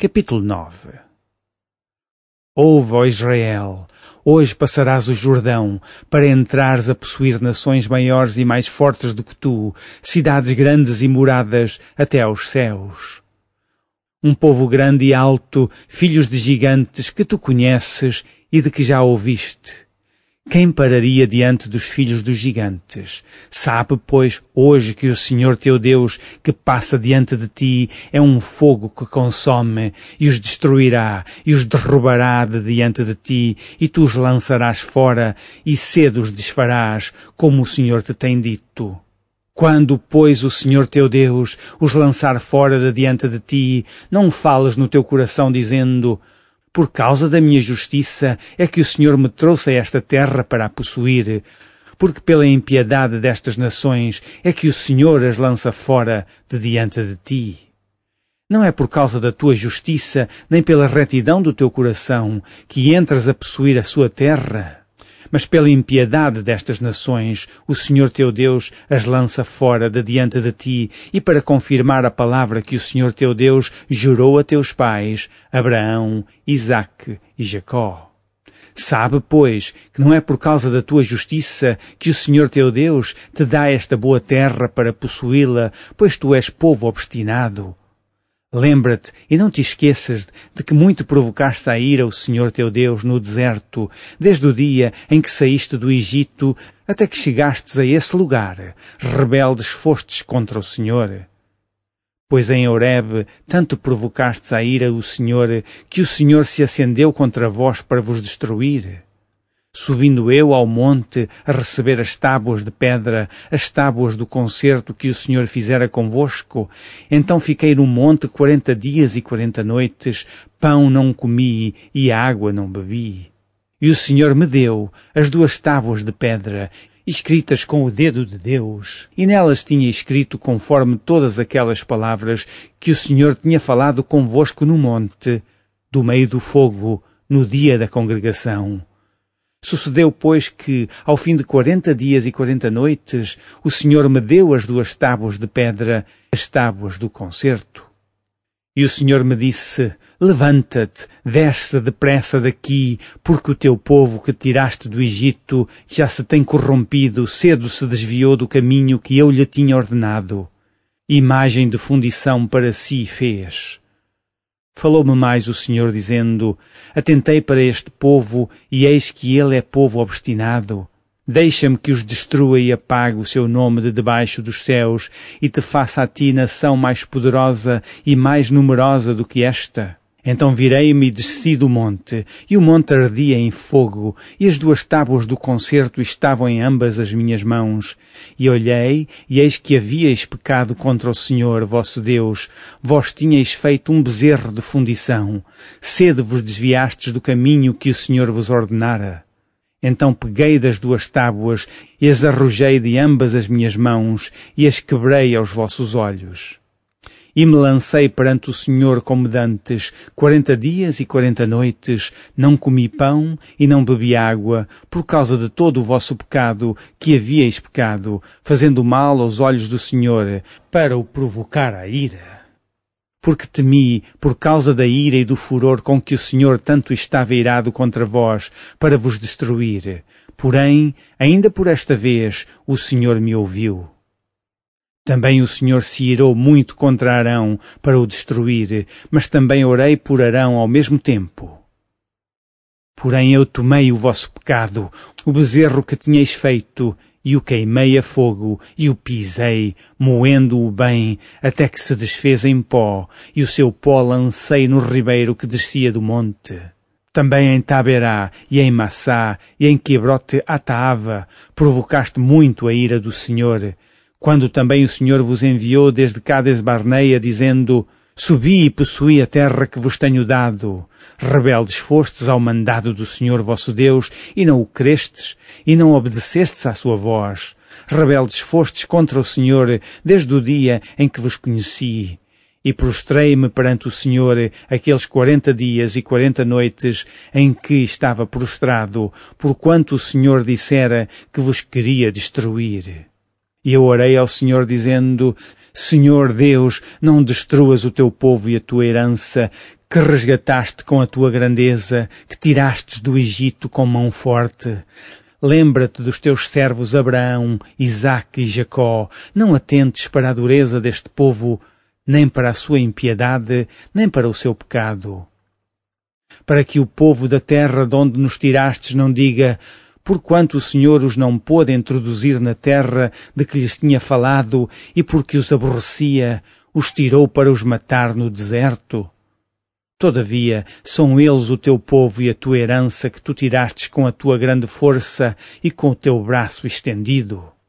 Capítulo 9 Ouve, ó Israel, hoje passarás o Jordão, para entrares a possuir nações maiores e mais fortes do que tu, cidades grandes e moradas até aos céus. Um povo grande e alto, filhos de gigantes que tu conheces e de que já ouviste quem pararia diante dos filhos dos gigantes? Sabe, pois, hoje que o Senhor teu Deus, que passa diante de ti, é um fogo que consome, e os destruirá, e os derrubará de diante de ti, e tu os lançarás fora, e cedo os desfarás, como o Senhor te tem dito. Quando, pois, o Senhor teu Deus os lançar fora de diante de ti, não fales no teu coração dizendo, por causa da minha justiça é que o Senhor me trouxe a esta terra para a possuir, porque pela impiedade destas nações é que o Senhor as lança fora de diante de ti. Não é por causa da tua justiça, nem pela retidão do teu coração, que entras a possuir a sua terra. Mas pela impiedade destas nações, o Senhor teu Deus as lança fora de diante de ti, e para confirmar a palavra que o Senhor teu Deus jurou a teus pais, Abraão, Isaque e Jacó. Sabe, pois, que não é por causa da tua justiça que o Senhor teu Deus te dá esta boa terra para possuí-la, pois tu és povo obstinado. Lembra-te e não te esqueças de que muito provocaste a ira o Senhor teu Deus no deserto, desde o dia em que saíste do Egito até que chegastes a esse lugar. Rebeldes fostes contra o Senhor. Pois em Horeb tanto provocastes a ira o Senhor que o Senhor se acendeu contra vós para vos destruir. Subindo eu ao monte a receber as tábuas de pedra, as tábuas do concerto que o Senhor fizera convosco, então fiquei no monte quarenta dias e quarenta noites, pão não comi e água não bebi. E o Senhor me deu as duas tábuas de pedra, escritas com o dedo de Deus, e nelas tinha escrito conforme todas aquelas palavras que o Senhor tinha falado convosco no monte, do meio do fogo, no dia da congregação. Sucedeu, pois, que, ao fim de quarenta dias e quarenta noites, o Senhor me deu as duas tábuas de pedra, as tábuas do concerto. E o Senhor me disse, Levanta-te, desce depressa daqui, porque o teu povo que tiraste do Egito já se tem corrompido, cedo se desviou do caminho que eu lhe tinha ordenado. Imagem de fundição para si fez. Falou-me mais o Senhor, dizendo: Atentei para este povo, e eis que ele é povo obstinado. Deixa-me que os destrua e apague o seu nome de debaixo dos céus, e te faça a ti nação mais poderosa e mais numerosa do que esta. Então virei-me e desci do monte, e o monte ardia em fogo, e as duas tábuas do concerto estavam em ambas as minhas mãos. E olhei, e eis que havíeis pecado contra o Senhor, vosso Deus. Vós tinhais feito um bezerro de fundição. Cedo vos desviastes do caminho que o Senhor vos ordenara. Então peguei das duas tábuas e as arrojei de ambas as minhas mãos e as quebrei aos vossos olhos e me lancei perante o Senhor como dantes, quarenta dias e quarenta noites, não comi pão e não bebi água, por causa de todo o vosso pecado, que havíeis pecado, fazendo mal aos olhos do Senhor, para o provocar a ira. Porque temi, por causa da ira e do furor com que o Senhor tanto estava irado contra vós, para vos destruir. Porém, ainda por esta vez, o Senhor me ouviu. Também o Senhor se irou muito contra Arão para o destruir, mas também orei por Arão ao mesmo tempo. Porém eu tomei o vosso pecado, o bezerro que tinhais feito, e o queimei a fogo, e o pisei, moendo-o bem, até que se desfez em pó, e o seu pó lancei no ribeiro que descia do monte. Também em Taberá, e em Massá, e em Quebrote Ataava, provocaste muito a ira do Senhor, quando também o Senhor vos enviou desde Cades Barneia, dizendo, Subi e possuí a terra que vos tenho dado. Rebeldes fostes ao mandado do Senhor vosso Deus, e não o crestes, e não obedecestes à sua voz. Rebeldes fostes contra o Senhor desde o dia em que vos conheci. E prostrei-me perante o Senhor aqueles quarenta dias e quarenta noites em que estava prostrado, porquanto o Senhor dissera que vos queria destruir. E eu orei ao Senhor dizendo, Senhor Deus, não destruas o teu povo e a tua herança, que resgataste com a tua grandeza, que tirastes do Egito com mão forte. Lembra-te dos teus servos Abraão, Isaque e Jacó. Não atentes para a dureza deste povo, nem para a sua impiedade, nem para o seu pecado. Para que o povo da terra de onde nos tirastes não diga, porquanto o Senhor os não pôde introduzir na terra de que lhes tinha falado e porque os aborrecia, os tirou para os matar no deserto. Todavia, são eles o teu povo e a tua herança que tu tirastes com a tua grande força e com o teu braço estendido.